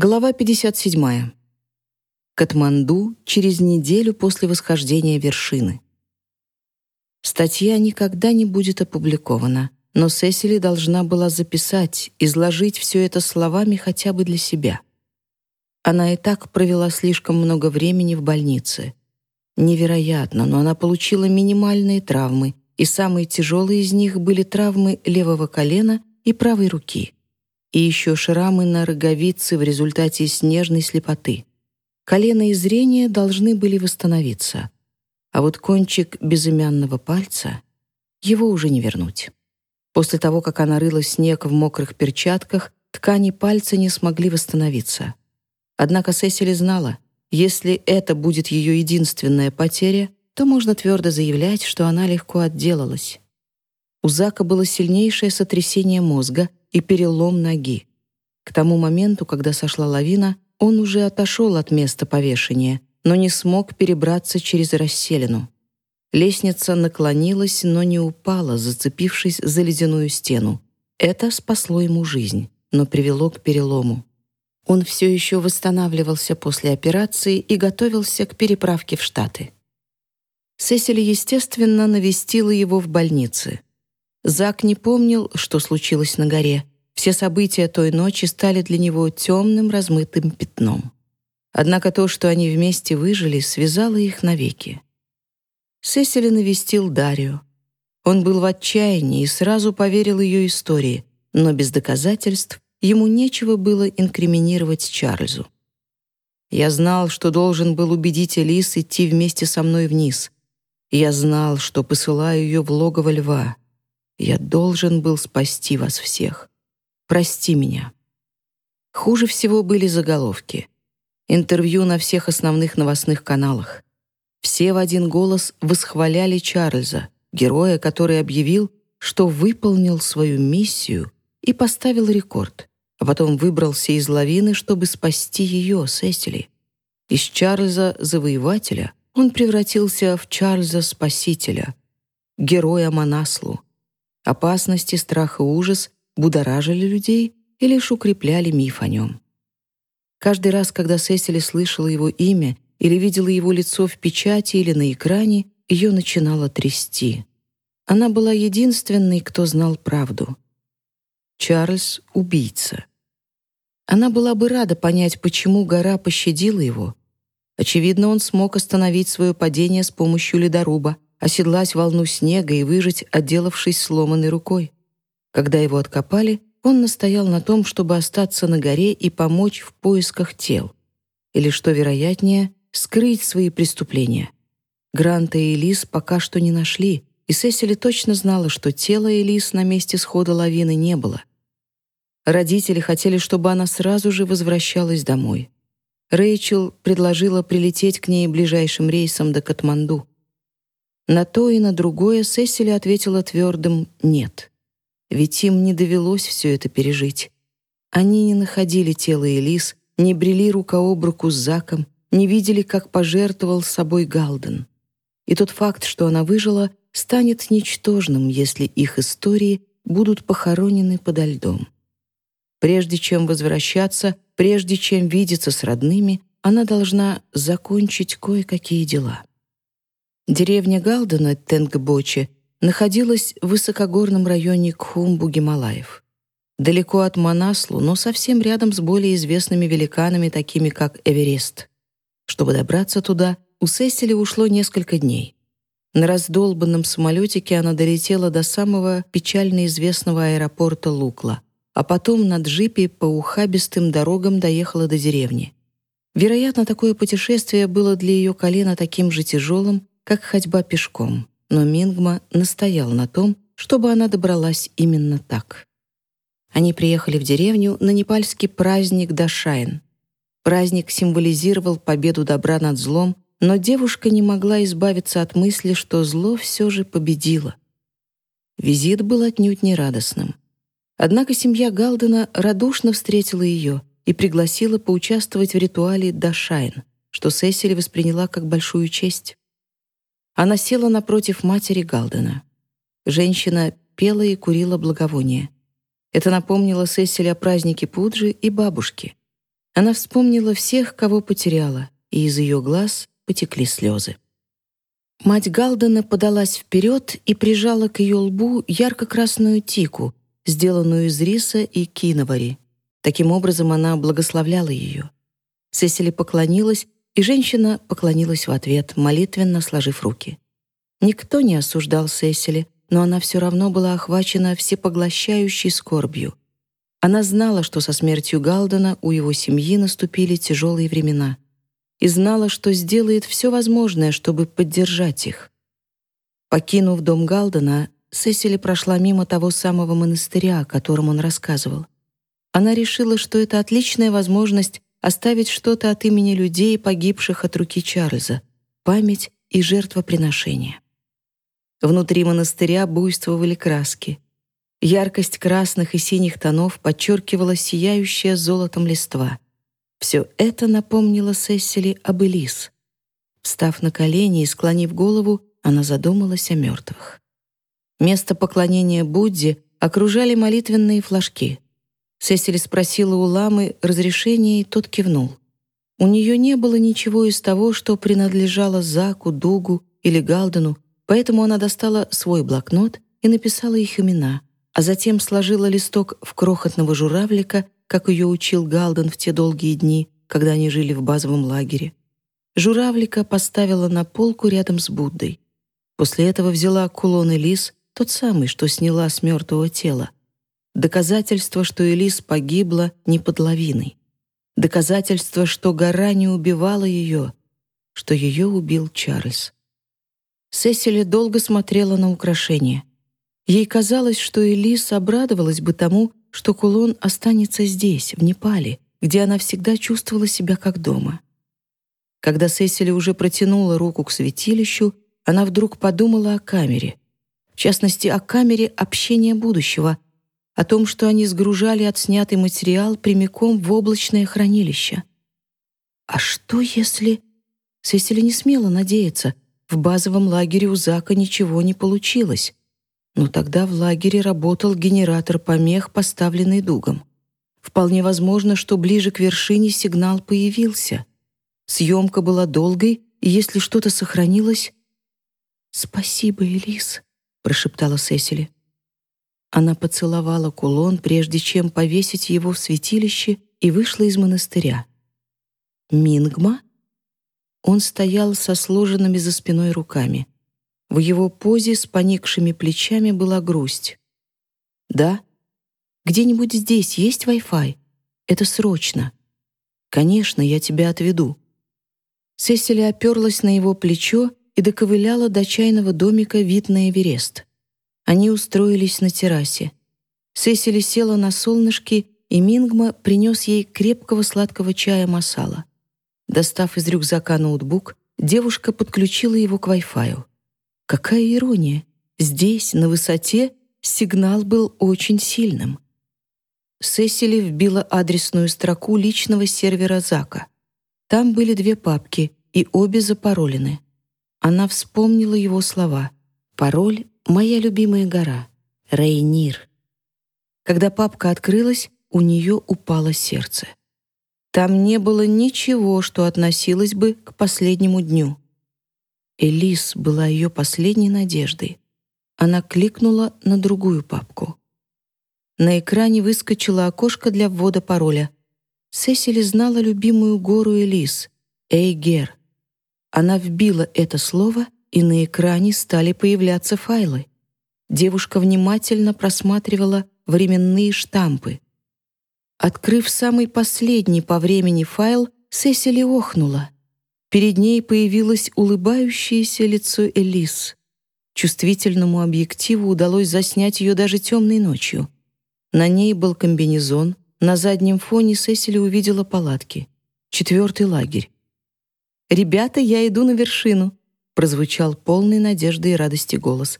Глава 57. Катманду через неделю после восхождения вершины. Статья никогда не будет опубликована, но Сесили должна была записать, изложить все это словами хотя бы для себя. Она и так провела слишком много времени в больнице. Невероятно, но она получила минимальные травмы, и самые тяжелые из них были травмы левого колена и правой руки — и еще шрамы на роговице в результате снежной слепоты. Колено и зрение должны были восстановиться, а вот кончик безымянного пальца его уже не вернуть. После того, как она рыла снег в мокрых перчатках, ткани пальца не смогли восстановиться. Однако Сесили знала, если это будет ее единственная потеря, то можно твердо заявлять, что она легко отделалась. У Зака было сильнейшее сотрясение мозга, и перелом ноги. К тому моменту, когда сошла лавина, он уже отошел от места повешения, но не смог перебраться через расселину. Лестница наклонилась, но не упала, зацепившись за ледяную стену. Это спасло ему жизнь, но привело к перелому. Он все еще восстанавливался после операции и готовился к переправке в Штаты. Сесили, естественно, навестила его в больнице. Зак не помнил, что случилось на горе. Все события той ночи стали для него темным размытым пятном. Однако то, что они вместе выжили, связало их навеки. Сесили навестил Дарью. Он был в отчаянии и сразу поверил ее истории, но без доказательств ему нечего было инкриминировать Чарльзу. Я знал, что должен был убедить Элис идти вместе со мной вниз. Я знал, что посылаю ее в логово льва — я должен был спасти вас всех. Прости меня. Хуже всего были заголовки. Интервью на всех основных новостных каналах. Все в один голос восхваляли Чарльза, героя, который объявил, что выполнил свою миссию и поставил рекорд, а потом выбрался из лавины, чтобы спасти ее, Сесили. Из Чарльза Завоевателя он превратился в Чарльза Спасителя, героя Манаслу, Опасности, страх и ужас будоражили людей и лишь укрепляли миф о нем. Каждый раз, когда Сесили слышала его имя или видела его лицо в печати или на экране, ее начинало трясти. Она была единственной, кто знал правду. Чарльз — убийца. Она была бы рада понять, почему гора пощадила его. Очевидно, он смог остановить свое падение с помощью ледоруба — оседлать волну снега и выжить, отделавшись сломанной рукой. Когда его откопали, он настоял на том, чтобы остаться на горе и помочь в поисках тел. Или, что вероятнее, скрыть свои преступления. Гранта и Элис пока что не нашли, и Сесили точно знала, что тела Элис на месте схода лавины не было. Родители хотели, чтобы она сразу же возвращалась домой. Рэйчел предложила прилететь к ней ближайшим рейсом до Катманду. На то и на другое Сесили ответила твердым «нет». Ведь им не довелось все это пережить. Они не находили тело Элис, не брели рука об руку с Заком, не видели, как пожертвовал собой Галден. И тот факт, что она выжила, станет ничтожным, если их истории будут похоронены подо льдом. Прежде чем возвращаться, прежде чем видеться с родными, она должна закончить кое-какие дела. Деревня Галдена, Тенгбочи, находилась в высокогорном районе Кхумбу-Гималаев. Далеко от Манаслу, но совсем рядом с более известными великанами, такими как Эверест. Чтобы добраться туда, у Сесили ушло несколько дней. На раздолбанном самолетике она долетела до самого печально известного аэропорта Лукла, а потом на джипе по ухабистым дорогам доехала до деревни. Вероятно, такое путешествие было для ее колена таким же тяжелым, как ходьба пешком, но Мингма настоял на том, чтобы она добралась именно так. Они приехали в деревню на непальский праздник Дашайн. Праздник символизировал победу добра над злом, но девушка не могла избавиться от мысли, что зло все же победило. Визит был отнюдь не радостным. Однако семья Галдена радушно встретила ее и пригласила поучаствовать в ритуале Дашайн, что Сесили восприняла как большую честь. Она села напротив матери Галдена. Женщина пела и курила благовоние. Это напомнило Сесиле о празднике Пуджи и бабушки. Она вспомнила всех, кого потеряла, и из ее глаз потекли слезы. Мать Галдена подалась вперед и прижала к ее лбу ярко-красную тику, сделанную из риса и киновари. Таким образом, она благословляла ее. Сесили поклонилась, и женщина поклонилась в ответ, молитвенно сложив руки. Никто не осуждал Сесили, но она все равно была охвачена всепоглощающей скорбью. Она знала, что со смертью Галдена у его семьи наступили тяжелые времена, и знала, что сделает все возможное, чтобы поддержать их. Покинув дом Галдена, Сесили прошла мимо того самого монастыря, о котором он рассказывал. Она решила, что это отличная возможность оставить что-то от имени людей, погибших от руки Чарльза, память и жертвоприношение. Внутри монастыря буйствовали краски. Яркость красных и синих тонов подчеркивала сияющая золотом листва. Все это напомнило Сессили об Элис. Встав на колени и склонив голову, она задумалась о мертвых. Место поклонения Будде окружали молитвенные флажки. Сесили спросила у ламы разрешения, и тот кивнул. У нее не было ничего из того, что принадлежало Заку, Дугу или Галдену, поэтому она достала свой блокнот и написала их имена, а затем сложила листок в крохотного журавлика, как ее учил Галден в те долгие дни, когда они жили в базовом лагере. Журавлика поставила на полку рядом с Буддой. После этого взяла кулон Элис, тот самый, что сняла с мертвого тела, Доказательство, что Элис погибла не под лавиной. Доказательство, что гора не убивала ее, что ее убил Чарльз. Сесили долго смотрела на украшение. Ей казалось, что Элис обрадовалась бы тому, что кулон останется здесь, в Непале, где она всегда чувствовала себя как дома. Когда Сесили уже протянула руку к святилищу, она вдруг подумала о камере. В частности, о камере общения будущего — о том, что они сгружали отснятый материал прямиком в облачное хранилище. А что если... Сесили не смела надеяться. В базовом лагере у Зака ничего не получилось. Но тогда в лагере работал генератор помех, поставленный дугом. Вполне возможно, что ближе к вершине сигнал появился. Съемка была долгой, и если что-то сохранилось... «Спасибо, Элис», — прошептала Сесили. Она поцеловала кулон, прежде чем повесить его в святилище, и вышла из монастыря. Мингма? Он стоял со сложенными за спиной руками. В его позе с поникшими плечами была грусть. «Да? Где-нибудь здесь есть Wi-Fi? Это срочно. Конечно, я тебя отведу». Сесили оперлась на его плечо и доковыляла до чайного домика вид на Эверест. Они устроились на террасе. Сесили села на солнышке, и Мингма принес ей крепкого сладкого чая масала. Достав из рюкзака ноутбук, девушка подключила его к Wi-Fi. Какая ирония! Здесь, на высоте, сигнал был очень сильным. Сесили вбила адресную строку личного сервера Зака. Там были две папки, и обе запаролены. Она вспомнила его слова. Пароль Моя любимая гора — Рейнир. Когда папка открылась, у нее упало сердце. Там не было ничего, что относилось бы к последнему дню. Элис была ее последней надеждой. Она кликнула на другую папку. На экране выскочило окошко для ввода пароля. Сесили знала любимую гору Элис — Эйгер. Она вбила это слово — и на экране стали появляться файлы. Девушка внимательно просматривала временные штампы. Открыв самый последний по времени файл, Сесили охнула. Перед ней появилось улыбающееся лицо Элис. Чувствительному объективу удалось заснять ее даже темной ночью. На ней был комбинезон, на заднем фоне Сесили увидела палатки. Четвертый лагерь. «Ребята, я иду на вершину», прозвучал полный надежды и радости голос.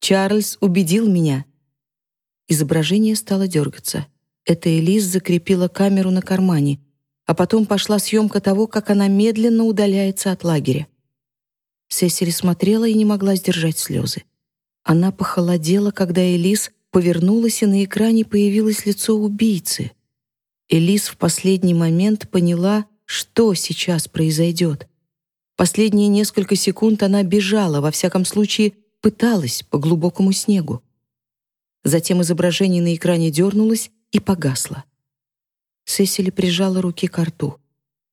«Чарльз убедил меня». Изображение стало дергаться. Это Элис закрепила камеру на кармане, а потом пошла съемка того, как она медленно удаляется от лагеря. Сесили смотрела и не могла сдержать слезы. Она похолодела, когда Элис повернулась, и на экране появилось лицо убийцы. Элис в последний момент поняла, что сейчас произойдет. Последние несколько секунд она бежала, во всяком случае, пыталась по глубокому снегу. Затем изображение на экране дернулось и погасло. Сесили прижала руки к рту.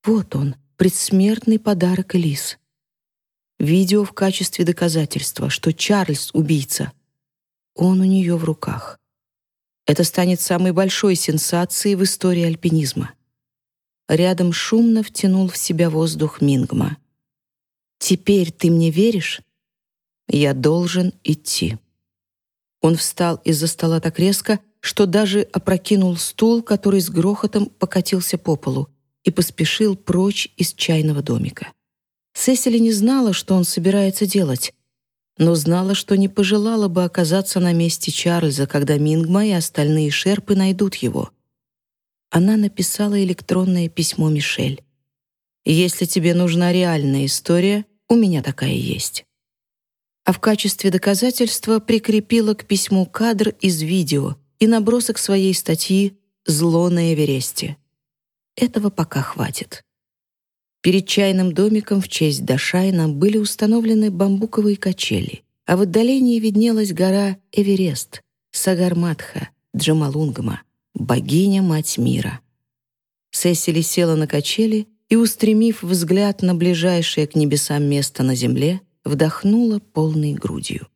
Вот он, предсмертный подарок Элис. Видео в качестве доказательства, что Чарльз — убийца. Он у нее в руках. Это станет самой большой сенсацией в истории альпинизма. Рядом шумно втянул в себя воздух Мингма. «Теперь ты мне веришь?» «Я должен идти». Он встал из-за стола так резко, что даже опрокинул стул, который с грохотом покатился по полу, и поспешил прочь из чайного домика. Сесили не знала, что он собирается делать, но знала, что не пожелала бы оказаться на месте Чарльза, когда Мингма и остальные шерпы найдут его. Она написала электронное письмо Мишель. «Если тебе нужна реальная история, у меня такая есть» а в качестве доказательства прикрепила к письму кадр из видео и набросок своей статьи «Зло на Эвересте». Этого пока хватит. Перед чайным домиком в честь Дашайна были установлены бамбуковые качели, а в отдалении виднелась гора Эверест, Сагарматха, Джамалунгма, богиня-мать мира. Сесили села на качели и, устремив взгляд на ближайшее к небесам место на земле, вдохнула полной грудью.